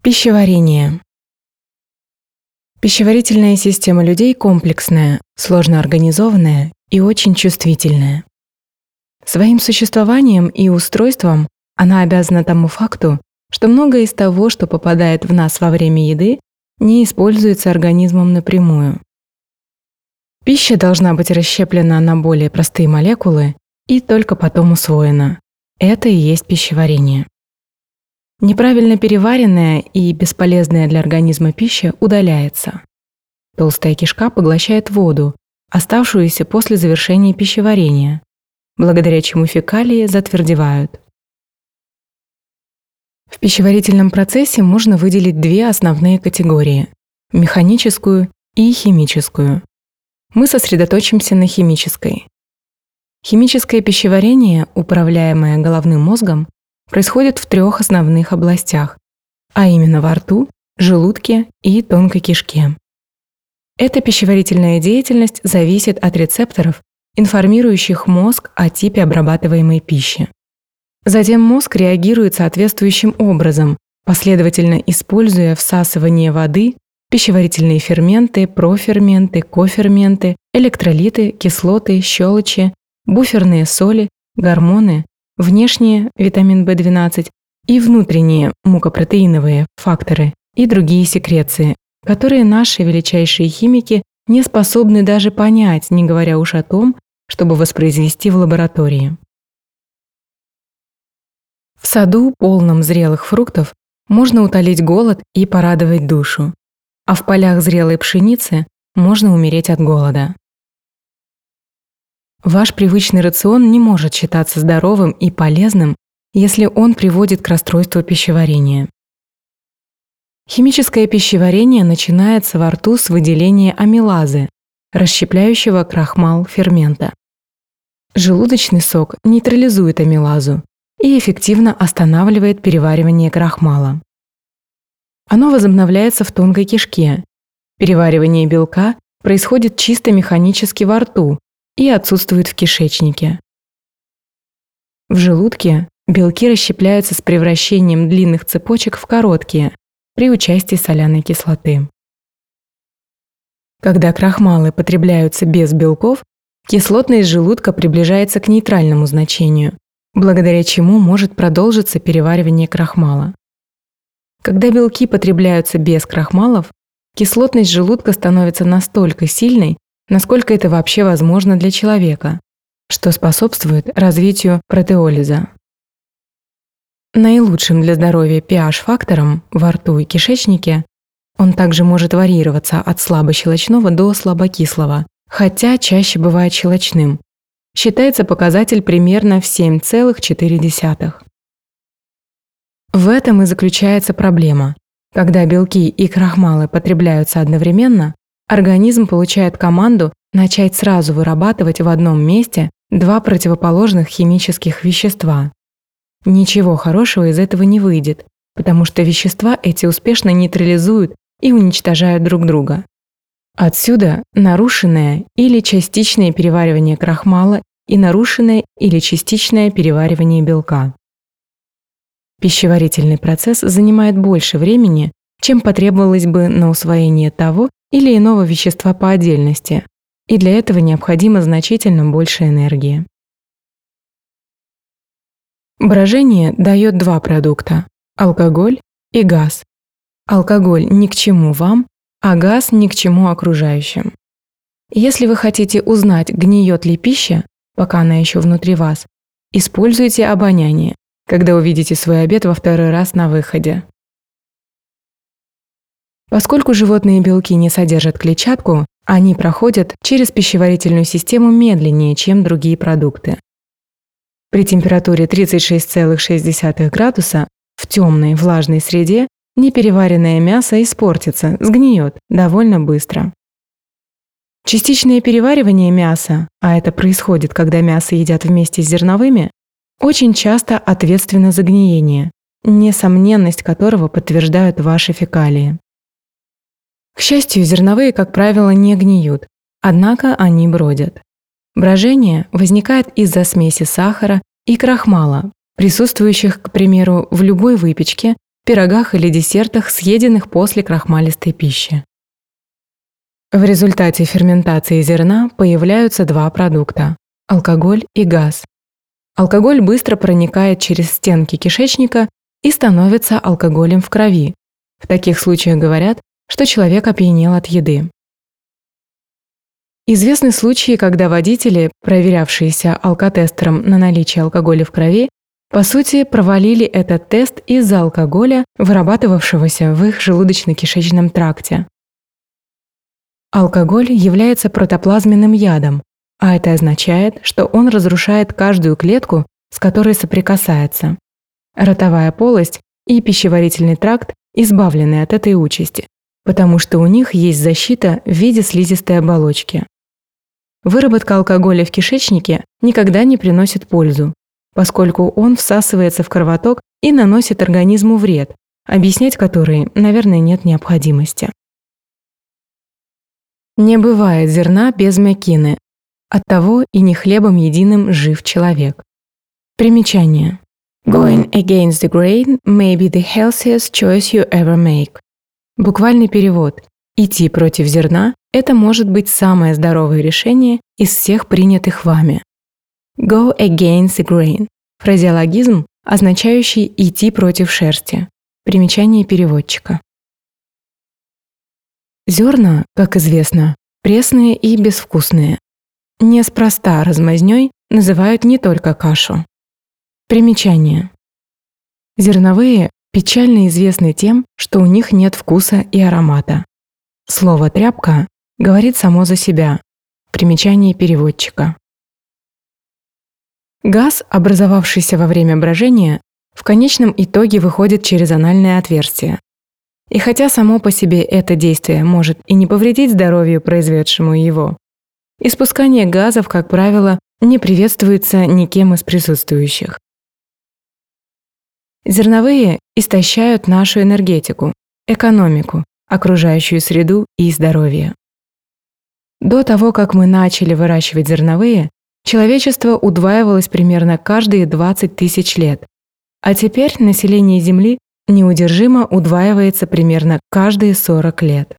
Пищеварение. Пищеварительная система людей комплексная, сложно организованная и очень чувствительная. Своим существованием и устройством она обязана тому факту, что многое из того, что попадает в нас во время еды, не используется организмом напрямую. Пища должна быть расщеплена на более простые молекулы и только потом усвоена. Это и есть пищеварение. Неправильно переваренная и бесполезная для организма пища удаляется. Толстая кишка поглощает воду, оставшуюся после завершения пищеварения, благодаря чему фекалии затвердевают. В пищеварительном процессе можно выделить две основные категории – механическую и химическую. Мы сосредоточимся на химической. Химическое пищеварение, управляемое головным мозгом, происходит в трех основных областях, а именно во рту, желудке и тонкой кишке. Эта пищеварительная деятельность зависит от рецепторов, информирующих мозг о типе обрабатываемой пищи. Затем мозг реагирует соответствующим образом, последовательно используя всасывание воды, пищеварительные ферменты, проферменты, коферменты, электролиты, кислоты, щелочи, буферные соли, гормоны, внешние витамин В12 и внутренние мукопротеиновые факторы и другие секреции, которые наши величайшие химики не способны даже понять, не говоря уж о том, чтобы воспроизвести в лаборатории. В саду, полном зрелых фруктов, можно утолить голод и порадовать душу, а в полях зрелой пшеницы можно умереть от голода. Ваш привычный рацион не может считаться здоровым и полезным, если он приводит к расстройству пищеварения. Химическое пищеварение начинается во рту с выделения амилазы, расщепляющего крахмал фермента. Желудочный сок нейтрализует амилазу и эффективно останавливает переваривание крахмала. Оно возобновляется в тонкой кишке. Переваривание белка происходит чисто механически во рту, и отсутствует в кишечнике. В желудке белки расщепляются с превращением длинных цепочек в короткие при участии соляной кислоты. Когда крахмалы потребляются без белков, кислотность желудка приближается к нейтральному значению, благодаря чему может продолжиться переваривание крахмала. Когда белки потребляются без крахмалов, кислотность желудка становится настолько сильной, насколько это вообще возможно для человека, что способствует развитию протеолиза. Наилучшим для здоровья pH-фактором во рту и кишечнике он также может варьироваться от слабощелочного до слабокислого, хотя чаще бывает щелочным. Считается показатель примерно в 7,4. В этом и заключается проблема. Когда белки и крахмалы потребляются одновременно, Организм получает команду начать сразу вырабатывать в одном месте два противоположных химических вещества. Ничего хорошего из этого не выйдет, потому что вещества эти успешно нейтрализуют и уничтожают друг друга. Отсюда нарушенное или частичное переваривание крахмала и нарушенное или частичное переваривание белка. Пищеварительный процесс занимает больше времени, чем потребовалось бы на усвоение того или иного вещества по отдельности, и для этого необходимо значительно больше энергии. Брожение дает два продукта – алкоголь и газ. Алкоголь ни к чему вам, а газ ни к чему окружающим. Если вы хотите узнать, гниет ли пища, пока она еще внутри вас, используйте обоняние, когда увидите свой обед во второй раз на выходе. Поскольку животные белки не содержат клетчатку, они проходят через пищеварительную систему медленнее, чем другие продукты. При температуре 36,6 градуса в темной влажной среде непереваренное мясо испортится, сгниет довольно быстро. Частичное переваривание мяса, а это происходит, когда мясо едят вместе с зерновыми, очень часто ответственно за гниение, несомненность которого подтверждают ваши фекалии. К счастью, зерновые, как правило, не гниют, однако они бродят. Брожение возникает из-за смеси сахара и крахмала, присутствующих, к примеру, в любой выпечке, пирогах или десертах, съеденных после крахмалистой пищи. В результате ферментации зерна появляются два продукта – алкоголь и газ. Алкоголь быстро проникает через стенки кишечника и становится алкоголем в крови. В таких случаях говорят, что человек опьянел от еды. Известны случаи, когда водители, проверявшиеся алкотестером на наличие алкоголя в крови, по сути, провалили этот тест из-за алкоголя, вырабатывавшегося в их желудочно-кишечном тракте. Алкоголь является протоплазменным ядом, а это означает, что он разрушает каждую клетку, с которой соприкасается. Ротовая полость и пищеварительный тракт избавлены от этой участи, потому что у них есть защита в виде слизистой оболочки. Выработка алкоголя в кишечнике никогда не приносит пользу, поскольку он всасывается в кровоток и наносит организму вред, объяснять который, наверное, нет необходимости. Не бывает зерна без мякины, оттого и не хлебом единым жив человек. Примечание. Going against the grain may be the healthiest choice you ever make. Буквальный перевод. Идти против зерна – это может быть самое здоровое решение из всех принятых вами. Go against the grain – фразеологизм, означающий «идти против шерсти». Примечание переводчика. Зерна, как известно, пресные и безвкусные. Неспроста размазнёй называют не только кашу. Примечание. Зерновые печально известны тем, что у них нет вкуса и аромата. Слово «тряпка» говорит само за себя. Примечание переводчика. Газ, образовавшийся во время брожения, в конечном итоге выходит через анальное отверстие. И хотя само по себе это действие может и не повредить здоровью, произведшему его, испускание газов, как правило, не приветствуется никем из присутствующих. Зерновые истощают нашу энергетику, экономику, окружающую среду и здоровье. До того, как мы начали выращивать зерновые, человечество удваивалось примерно каждые 20 тысяч лет, а теперь население Земли неудержимо удваивается примерно каждые 40 лет.